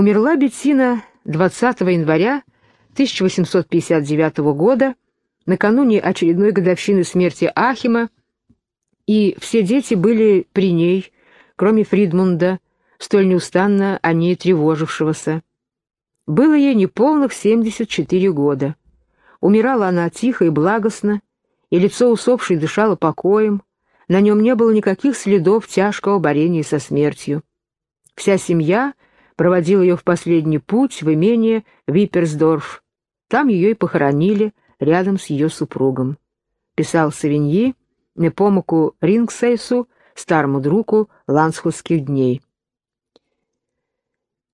Умерла Беттина 20 января 1859 года, накануне очередной годовщины смерти Ахима, и все дети были при ней, кроме Фридмунда, столь неустанно о ней тревожившегося. Было ей неполных 74 года. Умирала она тихо и благостно, и лицо усопшей дышало покоем, на нем не было никаких следов тяжкого борения со смертью. Вся семья проводила ее в последний путь в имение Випперсдорф. Там ее и похоронили рядом с ее супругом. Писал Савиньи Непомоку Рингсейсу, старому другу лансхутских дней.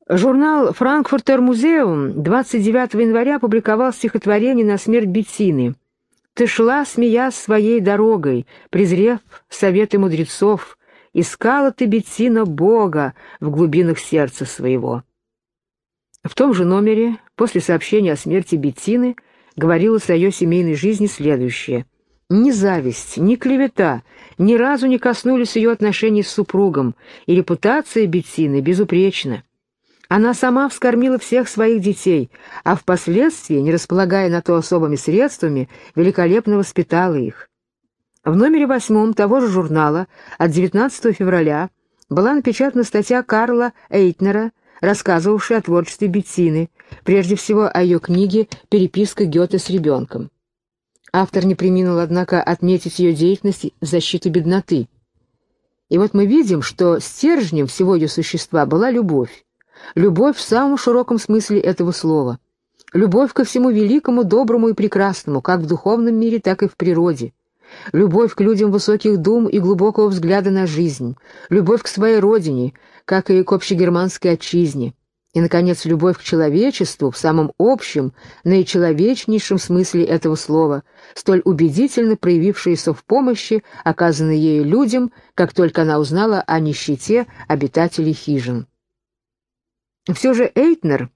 Журнал «Франкфуртер Музеум» 29 января опубликовал стихотворение на смерть Беттины. «Ты шла, смеясь своей дорогой, презрев советы мудрецов, искала ты, Беттина, Бога в глубинах сердца своего». В том же номере, после сообщения о смерти Беттины, говорилось о ее семейной жизни следующее. Ни зависть, ни клевета ни разу не коснулись ее отношений с супругом, и репутация Беттины безупречна. Она сама вскормила всех своих детей, а впоследствии, не располагая на то особыми средствами, великолепно воспитала их. В номере восьмом того же журнала от 19 февраля была напечатана статья Карла Эйтнера, рассказывавшая о творчестве Беттины, прежде всего о ее книге «Переписка Гёте с ребенком». Автор не преминул, однако, отметить ее деятельность в защиту бедноты. И вот мы видим, что стержнем всего ее существа была любовь. Любовь в самом широком смысле этого слова. Любовь ко всему великому, доброму и прекрасному, как в духовном мире, так и в природе. Любовь к людям высоких дум и глубокого взгляда на жизнь. Любовь к своей родине, как и к общегерманской отчизне. И, наконец, любовь к человечеству в самом общем, наичеловечнейшем смысле этого слова, столь убедительно проявившаяся в помощи, оказанной ею людям, как только она узнала о нищете обитателей хижин. Все же Эйтнер,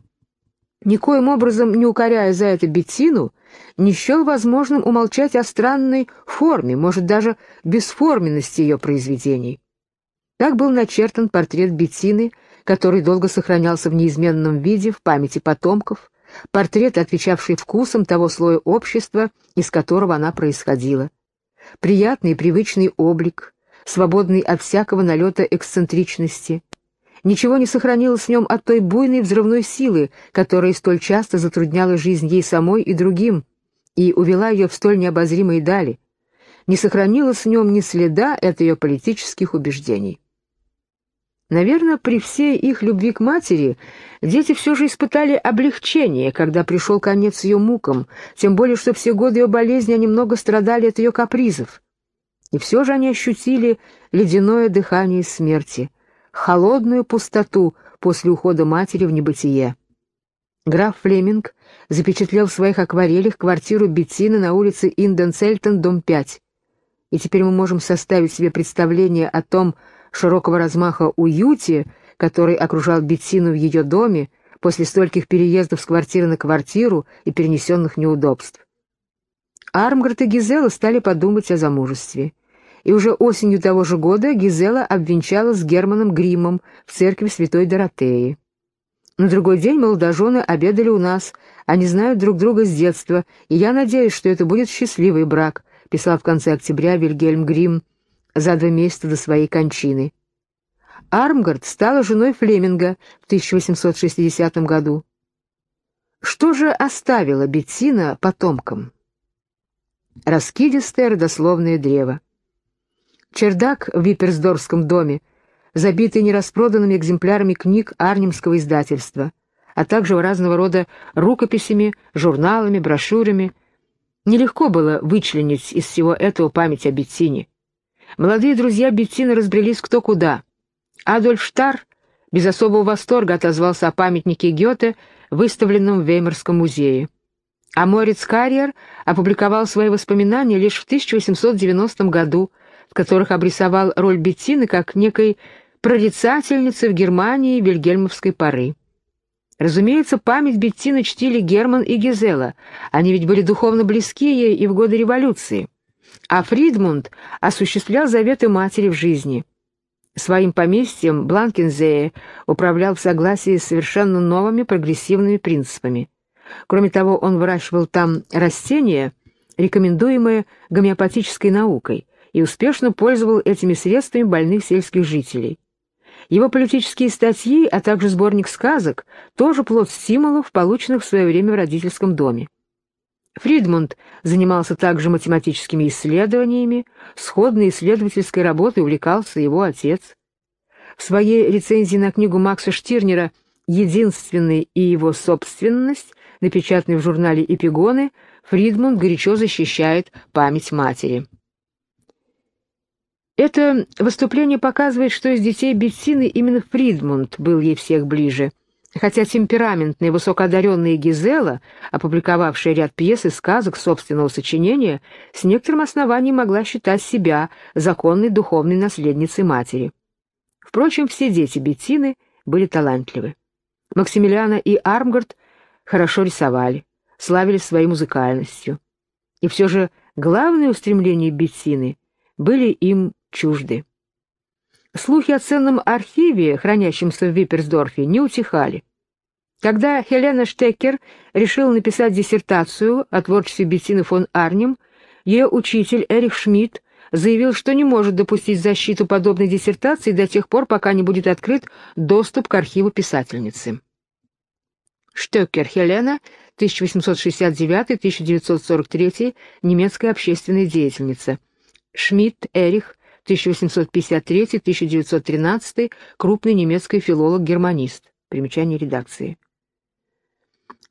никоим образом не укоряя за это Беттину, не счел возможным умолчать о странной форме, может, даже бесформенности ее произведений. Так был начертан портрет Беттины, который долго сохранялся в неизменном виде в памяти потомков, портрет, отвечавший вкусам того слоя общества, из которого она происходила. Приятный привычный облик, свободный от всякого налета эксцентричности — Ничего не сохранилось в нем от той буйной взрывной силы, которая столь часто затрудняла жизнь ей самой и другим, и увела ее в столь необозримые дали. Не сохранилось в нем ни следа от ее политических убеждений. Наверное, при всей их любви к матери дети все же испытали облегчение, когда пришел конец ее мукам, тем более, что все годы ее болезни они много страдали от ее капризов. И все же они ощутили ледяное дыхание смерти — холодную пустоту после ухода матери в небытие. Граф Флеминг запечатлел в своих акварелях квартиру Беттины на улице Инденцельтон, дом 5. И теперь мы можем составить себе представление о том широкого размаха уюте, который окружал Беттину в ее доме после стольких переездов с квартиры на квартиру и перенесенных неудобств. Армгард и Гизела стали подумать о замужестве и уже осенью того же года Гизела обвенчалась с Германом Гримом в церкви Святой Доротеи. На другой день молодожены обедали у нас, они знают друг друга с детства, и я надеюсь, что это будет счастливый брак, писал в конце октября Вильгельм Грим за два месяца до своей кончины. Армгард стала женой Флеминга в 1860 году. Что же оставила Беттина потомкам? Раскидистое родословное древо. Чердак в Випперсдорфском доме, забитый нераспроданными экземплярами книг Арнемского издательства, а также разного рода рукописями, журналами, брошюрами. Нелегко было вычленить из всего этого память о Беттине. Молодые друзья Беттины разбрелись кто куда. Адольф Штар без особого восторга отозвался о памятнике Гёте, выставленном в Веймарском музее. А Мориц Карьер опубликовал свои воспоминания лишь в 1890 году, в которых обрисовал роль Беттины как некой прорицательницы в Германии вильгельмовской поры. Разумеется, память Беттины чтили Герман и Гизела, они ведь были духовно близки ей и в годы революции. А Фридмунд осуществлял заветы матери в жизни. Своим поместьем Бланкензее управлял в согласии с совершенно новыми прогрессивными принципами. Кроме того, он выращивал там растения, рекомендуемые гомеопатической наукой, и успешно пользовал этими средствами больных сельских жителей. Его политические статьи, а также сборник сказок, тоже плод стимулов, полученных в свое время в родительском доме. Фридмунд занимался также математическими исследованиями, сходной исследовательской работой увлекался его отец. В своей рецензии на книгу Макса Штирнера «Единственный и его собственность», напечатанной в журнале «Эпигоны», Фридмунд горячо защищает память матери. Это выступление показывает, что из детей Беттины именно Фридмунд был ей всех ближе, хотя темпераментная высокоодаренная Гизела, опубликовавшая ряд пьес и сказок собственного сочинения, с некоторым основанием могла считать себя законной духовной наследницей матери. Впрочем, все дети Беттины были талантливы. Максимилиана и Армгард хорошо рисовали, славились своей музыкальностью. И все же главное устремление Беттины были им чужды. Слухи о ценном архиве, хранящемся в Випперсдорфе, не утихали. Когда Хелена Штекер решила написать диссертацию о творчестве Беттины фон Арнем, ее учитель Эрих Шмидт заявил, что не может допустить защиту подобной диссертации до тех пор, пока не будет открыт доступ к архиву писательницы. Штекер Хелена, 1869-1943, немецкая общественная деятельница. Шмидт Эрих, 1853-1913, крупный немецкий филолог-германист. Примечание редакции.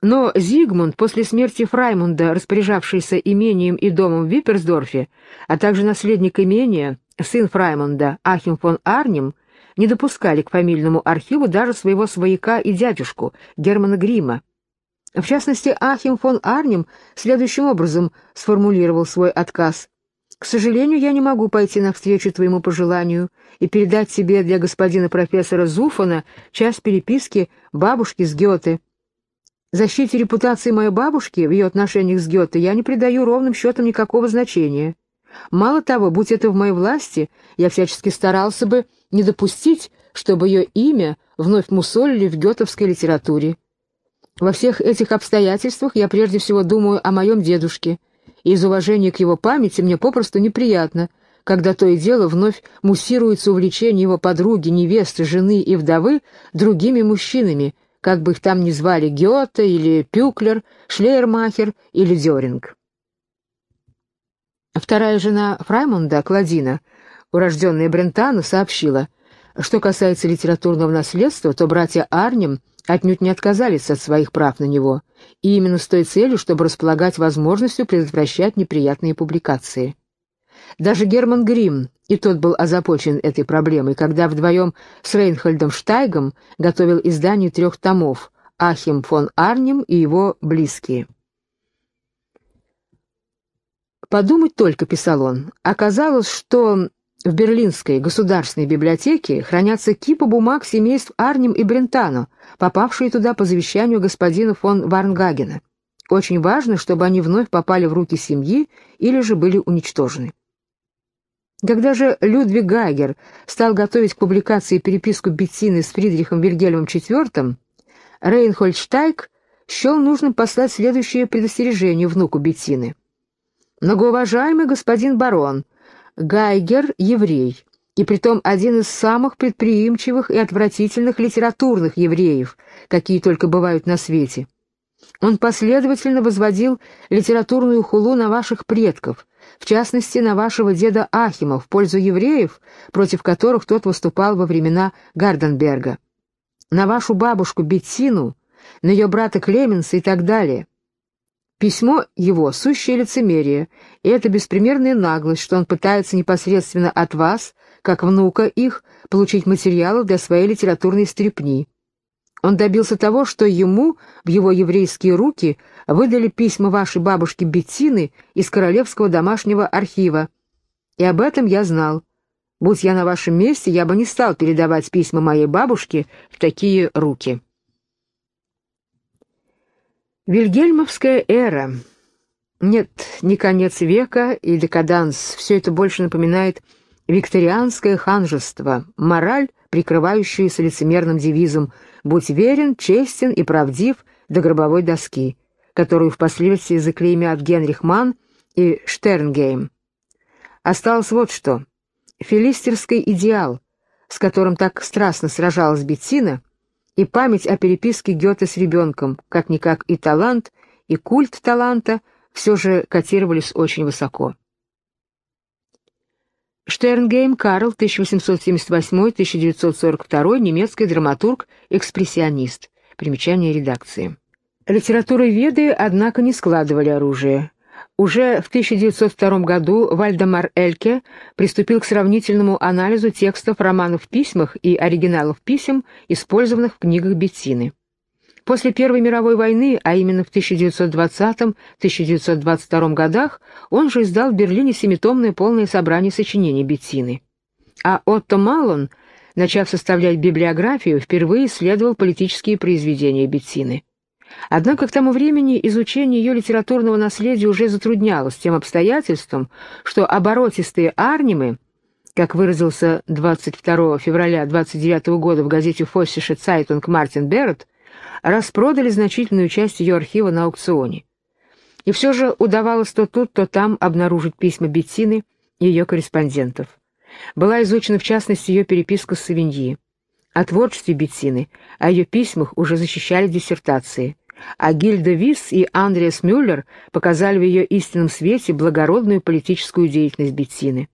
Но Зигмунд, после смерти Фраймунда, распоряжавшийся имением и домом в Випперсдорфе, а также наследник имения, сын Фраймунда, Ахим фон Арнем, не допускали к фамильному архиву даже своего свояка и дядюшку, Германа Грима. В частности, Ахим фон Арнем следующим образом сформулировал свой отказ. К сожалению, я не могу пойти навстречу твоему пожеланию и передать тебе для господина профессора Зуфана часть переписки бабушки с Гёте. Защите репутации моей бабушки в ее отношениях с Гёте я не придаю ровным счетом никакого значения. Мало того, будь это в моей власти, я всячески старался бы не допустить, чтобы ее имя вновь мусолили в гетовской литературе. Во всех этих обстоятельствах я прежде всего думаю о моем дедушке — и из уважения к его памяти мне попросту неприятно, когда то и дело вновь муссируется увлечение его подруги, невесты, жены и вдовы другими мужчинами, как бы их там ни звали Гёте или Пюклер, Шлейермахер или Дёринг. Вторая жена Фраймонда, Кладина, урожденная Брентана, сообщила, что касается литературного наследства, то братья Арнем отнюдь не отказались от своих прав на него, и именно с той целью, чтобы располагать возможностью предотвращать неприятные публикации. Даже Герман Грим, и тот был озабочен этой проблемой, когда вдвоем с Рейнхольдом Штайгом готовил издание трех томов «Ахим фон Арнем и его близкие». Подумать только, писал он, оказалось, что в Берлинской государственной библиотеке хранятся кипы бумаг семейств Арнем и Брентано, попавшие туда по завещанию господина фон Варнгагена. Очень важно, чтобы они вновь попали в руки семьи или же были уничтожены. Когда же Людвиг Гайгер стал готовить к публикации переписку Беттины с Фридрихом Вильгельмом IV, Рейнхольд Штайк счел нужным послать следующее предостережение внуку Беттины. «Многоуважаемый господин барон», Гайгер — еврей, и притом один из самых предприимчивых и отвратительных литературных евреев, какие только бывают на свете. Он последовательно возводил литературную хулу на ваших предков, в частности, на вашего деда Ахима в пользу евреев, против которых тот выступал во времена Гарденберга, на вашу бабушку Беттину, на ее брата Клеменса и так далее. Письмо его — сущее лицемерие, и это беспримерная наглость, что он пытается непосредственно от вас, как внука их, получить материалы для своей литературной стрепни. Он добился того, что ему, в его еврейские руки, выдали письма вашей бабушки Беттины из Королевского домашнего архива. И об этом я знал. Будь я на вашем месте, я бы не стал передавать письма моей бабушке в такие руки». Вильгельмовская эра. Нет, не конец века и декаданс. Все это больше напоминает викторианское ханжество, мораль, прикрывающуюся лицемерным девизом «Будь верен, честен и правдив до гробовой доски», которую впоследствии заклеймят Генрих Манн и Штернгейм. Осталось вот что. Филистерский идеал, с которым так страстно сражалась Беттина, и память о переписке Гёте с ребенком, как-никак и талант, и культ таланта все же котировались очень высоко. Штернгейм Карл, 1878-1942, немецкий драматург, экспрессионист. Примечание редакции. Литературоведы, однако, не складывали оружие. Уже в 1902 году Вальдемар Эльке приступил к сравнительному анализу текстов романов в письмах и оригиналов писем, использованных в книгах Беттины. После Первой мировой войны, а именно в 1920-1922 годах, он же издал в Берлине семитомное полное собрание сочинений Беттины. А Отто Малон, начав составлять библиографию, впервые исследовал политические произведения Беттины. Однако к тому времени изучение ее литературного наследия уже затруднялось тем обстоятельством, что оборотистые арнимы, как выразился 22 февраля 29 года в газете «Фоссише Цайтунг» Мартин Берретт, распродали значительную часть ее архива на аукционе. И все же удавалось то тут, то там обнаружить письма Беттины и ее корреспондентов. Была изучена в частности ее переписка с Савиньи. О творчестве Беттины, о ее письмах уже защищали диссертации, а Гильда Висс и Андреас Мюллер показали в ее истинном свете благородную политическую деятельность Беттины.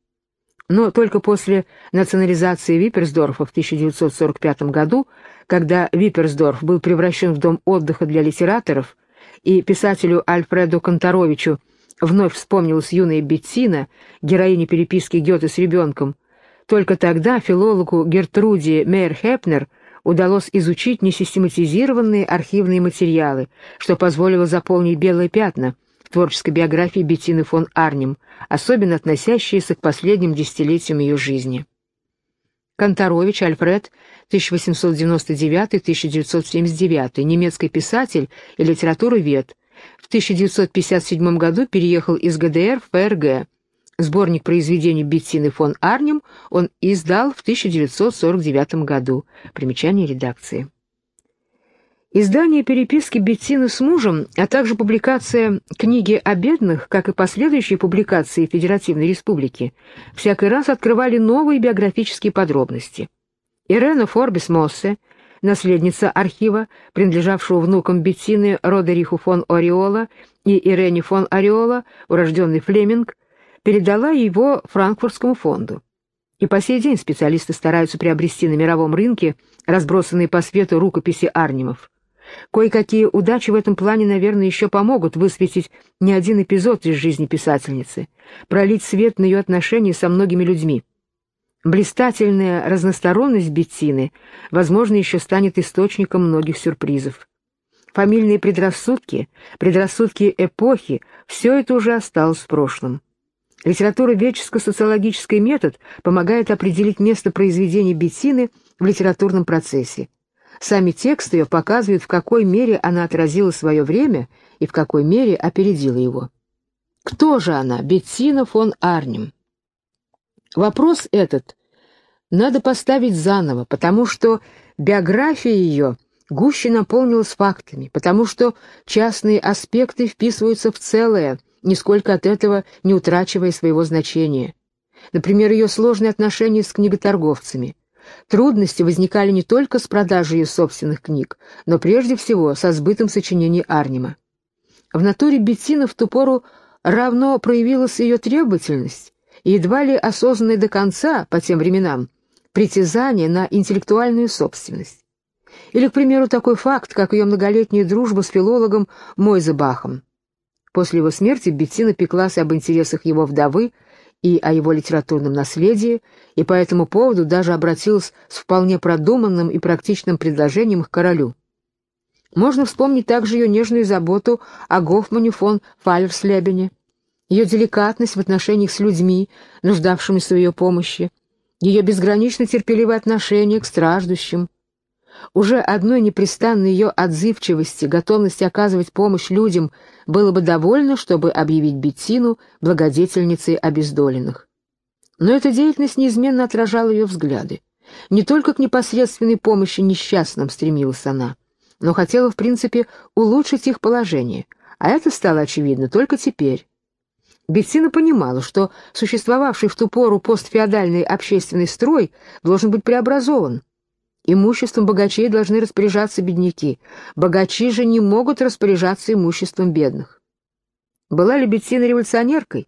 Но только после национализации Випперсдорфа в 1945 году, когда Випперсдорф был превращен в дом отдыха для литераторов, и писателю Альфреду Конторовичу вновь вспомнилась юная Беттина, героиня переписки Гёте с ребенком, только тогда филологу Гертруде Мейер-Хепнер удалось изучить несистематизированные архивные материалы, что позволило заполнить белые пятна в творческой биографии Беттины фон Арнем, особенно относящиеся к последним десятилетиям ее жизни. Конторович Альфред, 1899-1979, немецкий писатель и литературовед, в 1957 году переехал из ГДР в ФРГ, Сборник произведений Беттины фон Арнем он издал в 1949 году. Примечание редакции. Издание переписки Беттины с мужем, а также публикация книги о бедных, как и последующие публикации Федеративной Республики, всякий раз открывали новые биографические подробности. Ирена Форбис Моссе, наследница архива, принадлежавшего внукам Беттины Родериху фон Ореола и Ирене фон Ореола, урожденный Флеминг, передала его Франкфуртскому фонду. И по сей день специалисты стараются приобрести на мировом рынке разбросанные по свету рукописи Арнимов. Кое-какие удачи в этом плане, наверное, еще помогут высветить не один эпизод из жизни писательницы, пролить свет на ее отношения со многими людьми. Блистательная разносторонность Беттины, возможно, еще станет источником многих сюрпризов. Фамильные предрассудки, предрассудки эпохи — все это уже осталось в прошлом. Литературоведческо-социологический метод помогает определить место произведения Беттины в литературном процессе. Сами тексты ее показывают, в какой мере она отразила свое время и в какой мере опередила его. Кто же она, Беттина фон Арнем? Вопрос этот надо поставить заново, потому что биография ее гуще наполнилась фактами, потому что частные аспекты вписываются в целое – нисколько от этого не утрачивая своего значения. Например, ее сложные отношения с книготорговцами. Трудности возникали не только с продажей ее собственных книг, но прежде всего со сбытом сочинений Арнима. В натуре Беттина в ту пору равно проявилась ее требовательность и едва ли осознанное до конца, по тем временам, притязание на интеллектуальную собственность. Или, к примеру, такой факт, как ее многолетняя дружба с филологом Мойзебахом. После его смерти Беттина пеклась об интересах его вдовы и о его литературном наследии, и по этому поводу даже обратилась с вполне продуманным и практичным предложением к королю. Можно вспомнить также ее нежную заботу о Гофмане фон Фалерслебене, ее деликатность в отношениях с людьми, нуждавшимися в ее помощи, ее безгранично терпеливое отношение к страждущим, уже одной непрестанной ее отзывчивости, готовности оказывать помощь людям было бы довольно, чтобы объявить Беттину благодетельницей обездоленных. Но эта деятельность неизменно отражала ее взгляды. Не только к непосредственной помощи несчастным стремилась она, но хотела, в принципе, улучшить их положение, а это стало очевидно только теперь. Беттина понимала, что существовавший в ту пору постфеодальный общественный строй должен быть преобразован. Имуществом богачей должны распоряжаться бедняки, богачи же не могут распоряжаться имуществом бедных. Была ли Беттина революционеркой?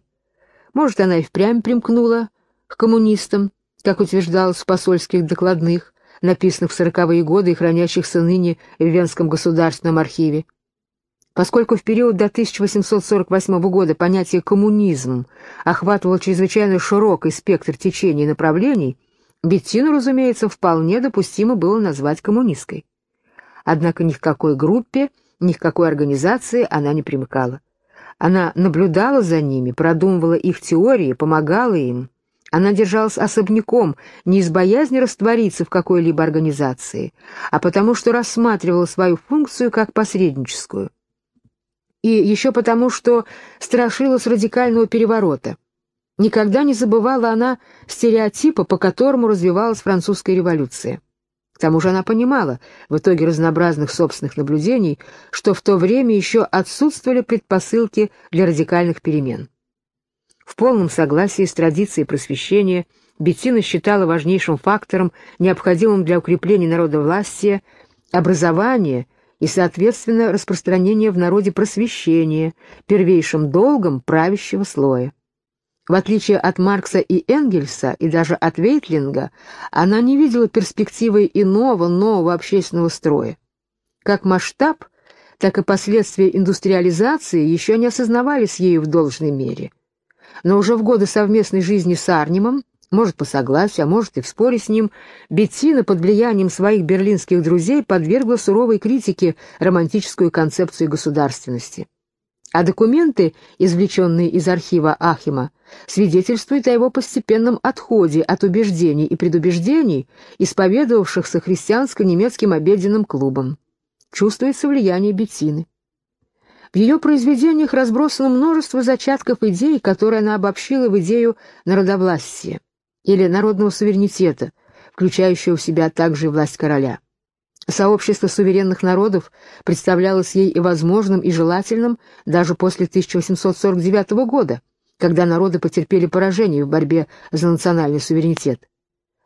Может, она и впрямь примкнула к коммунистам, как утверждалось в посольских докладных, написанных в сороковые годы и хранящихся ныне в Венском государственном архиве. Поскольку в период до 1848 года понятие «коммунизм» охватывало чрезвычайно широкий спектр течений и направлений, Беттину, разумеется, вполне допустимо было назвать коммунисткой. Однако ни к какой группе, ни к какой организации она не примыкала. Она наблюдала за ними, продумывала их теории, помогала им. Она держалась особняком, не из боязни раствориться в какой-либо организации, а потому что рассматривала свою функцию как посредническую и еще потому, что страшилась радикального переворота. Никогда не забывала она стереотипа, по которому развивалась французская революция. К тому же она понимала, в итоге разнообразных собственных наблюдений, что в то время еще отсутствовали предпосылки для радикальных перемен. В полном согласии с традицией просвещения Беттина считала важнейшим фактором, необходимым для укрепления народовластия, образование – и, соответственно, распространение в народе просвещения, первейшим долгом правящего слоя. В отличие от Маркса и Энгельса, и даже от Вейтлинга, она не видела перспективы иного, нового общественного строя. Как масштаб, так и последствия индустриализации еще не осознавались ею в должной мере. Но уже в годы совместной жизни с Арнимом может, по согласию, а может и в споре с ним, Беттина под влиянием своих берлинских друзей подвергла суровой критике романтическую концепцию государственности. А документы, извлеченные из архива Ахима, свидетельствуют о его постепенном отходе от убеждений и предубеждений, исповедовавшихся христианско-немецким обеденным клубом. Чувствуется влияние Беттины. В ее произведениях разбросано множество зачатков идей, которые она обобщила в идею народовластия или народного суверенитета, включающего в себя также власть короля. Сообщество суверенных народов представлялось ей и возможным, и желательным даже после 1849 года, когда народы потерпели поражение в борьбе за национальный суверенитет.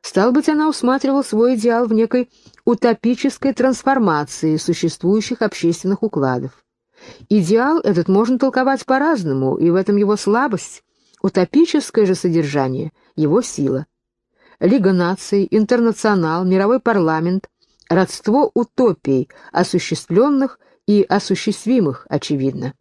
Стал быть, она усматривала свой идеал в некой утопической трансформации существующих общественных укладов. Идеал этот можно толковать по-разному, и в этом его слабость. Утопическое же содержание — его сила. Лига наций, интернационал, мировой парламент — родство утопий, осуществленных и осуществимых, очевидно.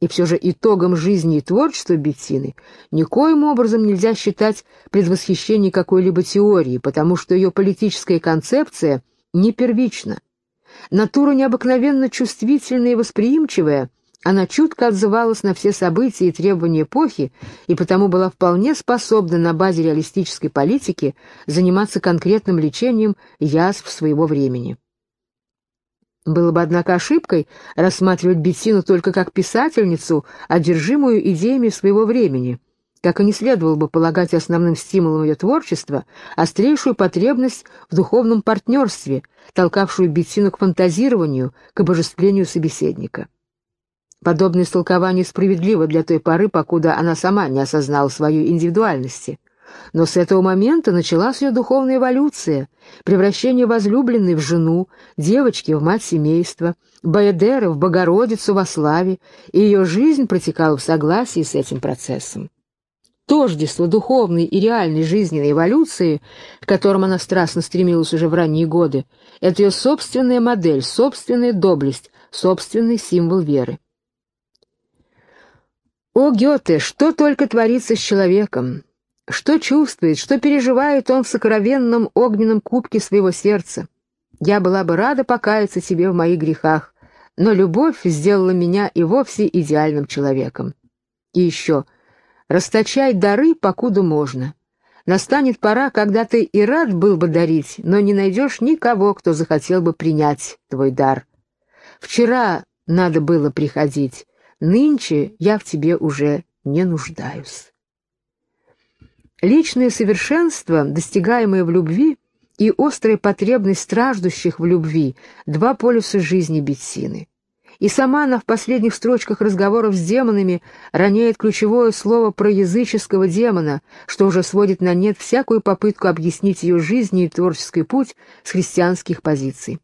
И все же итогом жизни и творчества Беттины никоим образом нельзя считать предвосхищение какой-либо теории, потому что ее политическая концепция не первична. Натура необыкновенно чувствительная и восприимчивая — она чутко отзывалась на все события и требования эпохи и потому была вполне способна на базе реалистической политики заниматься конкретным лечением язв своего времени. Было бы, однако, ошибкой рассматривать Беттину только как писательницу, одержимую идеями своего времени, как и не следовало бы полагать основным стимулом ее творчества острейшую потребность в духовном партнерстве, толкавшую Беттину к фантазированию, к обожествлению собеседника. Подобное истолкование справедливо для той поры, покуда она сама не осознала свою индивидуальности. Но с этого момента началась ее духовная эволюция, превращение возлюбленной в жену, девочки в мать семейства, Баэдеры в Богородицу во славе, и ее жизнь протекала в согласии с этим процессом. Тождество духовной и реальной жизненной эволюции, к которым она страстно стремилась уже в ранние годы, это ее собственная модель, собственная доблесть, собственный символ веры. О, Гёте, что только творится с человеком! Что чувствует, что переживает он в сокровенном огненном кубке своего сердца? Я была бы рада покаяться тебе в моих грехах, но любовь сделала меня и вовсе идеальным человеком. И еще, расточай дары, покуда можно. Настанет пора, когда ты и рад был бы дарить, но не найдешь никого, кто захотел бы принять твой дар. Вчера надо было приходить, Нынче я в тебе уже не нуждаюсь. Личное совершенство, достигаемое в любви, и острая потребность страждущих в любви — два полюса жизни Беттины. И сама она в последних строчках разговоров с демонами роняет ключевое слово про языческого демона, что уже сводит на нет всякую попытку объяснить ее жизнь и творческий путь с христианских позиций.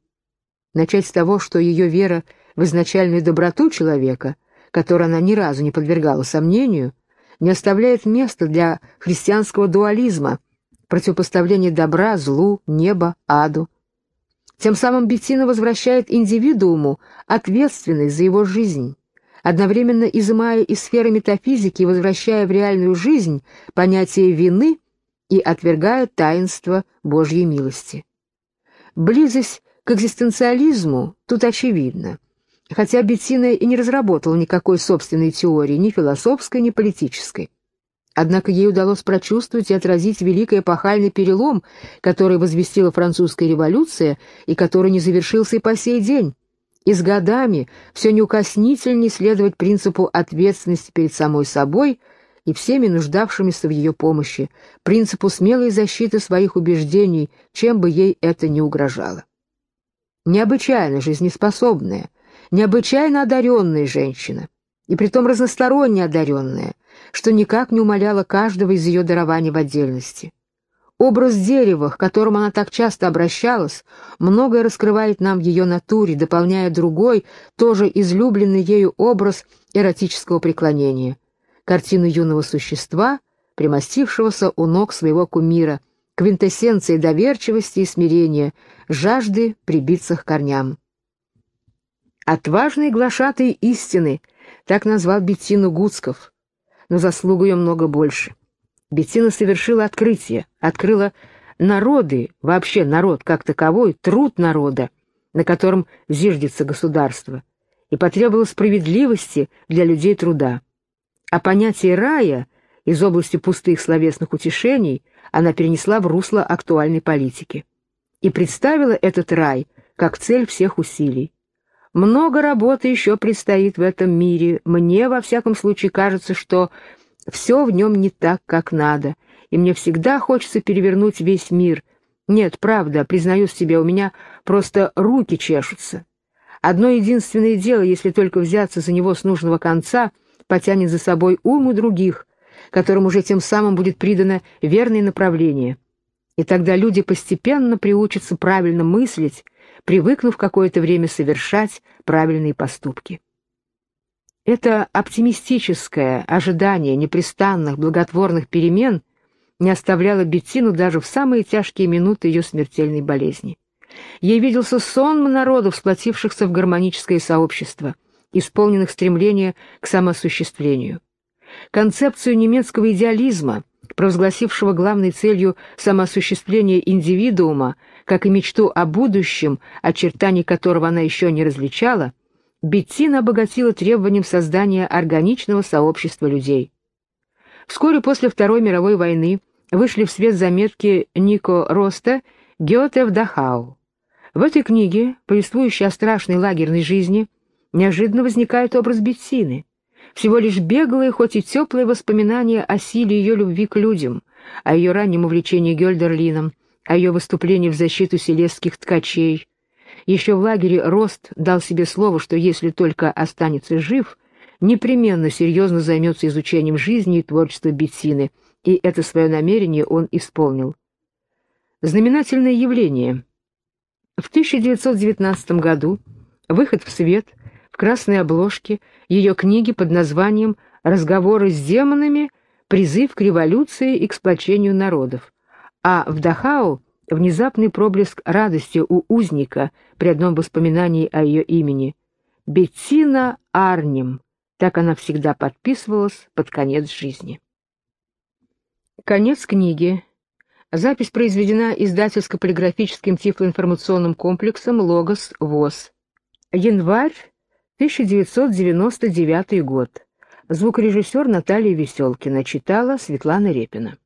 Начать с того, что ее вера в изначальную доброту человека, которую она ни разу не подвергала сомнению, не оставляет места для христианского дуализма, противопоставления добра, злу, неба, аду. Тем самым Беттина возвращает индивидууму ответственность за его жизнь, одновременно изымая из сферы метафизики и возвращая в реальную жизнь понятие вины и отвергая таинство Божьей милости. Близость к экзистенциализму тут очевидна, хотя Беттина и не разработала никакой собственной теории, ни философской, ни политической. Однако ей удалось прочувствовать и отразить великий эпохальный перелом, который возвестила французская революция и который не завершился и по сей день. И с годами все неукоснительнее следовать принципу ответственности перед самой собой и всеми нуждавшимися в ее помощи, принципу смелой защиты своих убеждений, чем бы ей это ни угрожало. Необычайно жизнеспособная, необычайно одаренная женщина, и притом разносторонне одаренная, что никак не умаляло каждого из ее дарований в отдельности. Образ дерева, к которому она так часто обращалась, многое раскрывает нам ее натуре, дополняя другой, тоже излюбленный ею образ эротического преклонения. Картину юного существа, примостившегося у ног своего кумира, квинтэссенции доверчивости и смирения, жажды прибиться к корням. «Отважный глашатый истины», — так назвал Беттину Гуцков, но заслугу ее много больше. Беттина совершила открытие, открыла народы, вообще народ как таковой, труд народа, на котором зиждется государство, и потребовала справедливости для людей труда. А понятие рая из области пустых словесных утешений она перенесла в русло актуальной политики и представила этот рай как цель всех усилий. Много работы еще предстоит в этом мире. Мне, во всяком случае, кажется, что все в нем не так, как надо, и мне всегда хочется перевернуть весь мир. Нет, правда, признаюсь себе, у меня просто руки чешутся. Одно единственное дело, если только взяться за него с нужного конца, потянет за собой ум у других, которым уже тем самым будет придано верное направление. И тогда люди постепенно приучатся правильно мыслить, привыкнув какое-то время совершать правильные поступки. Это оптимистическое ожидание непрестанных благотворных перемен не оставляло Беттину даже в самые тяжкие минуты ее смертельной болезни. Ей виделся сон народов, сплотившихся в гармоническое сообщество, исполненных стремления к самоосуществлению. Концепцию немецкого идеализма, провозгласившего главной целью самоосуществления индивидуума, как и мечту о будущем, очертаний которого она еще не различала, Беттина обогатила требованием создания органичного сообщества людей. Вскоре после Второй мировой войны вышли в свет заметки Нико Роста «Гёте в Дахау». В этой книге, повествующей о страшной лагерной жизни, неожиданно возникает образ Беттины. Всего лишь беглые, хоть и теплые воспоминания о силе ее любви к людям, о ее раннем увлечении Гёльдерлином, о ее выступлении в защиту селезских ткачей. Еще в лагере Рост дал себе слово, что если только останется жив, непременно серьезно займется изучением жизни и творчества Беттины, и это свое намерение он исполнил. Знаменательное явление. В 1919 году выход в свет в красной обложке ее книги под названием «Разговоры с демонами. Призыв к революции и к сплочению народов», а в Дахау внезапный проблеск радости у узника при одном воспоминании о ее имени. Беттина Арнем, так она всегда подписывалась под конец жизни. Конец книги. Запись произведена издательско-полиграфическим тифлоинформационным комплексом «Логос ВОЗ». Январь 1999 год. Звукорежиссер Наталья Веселкина читала Светлана Репина.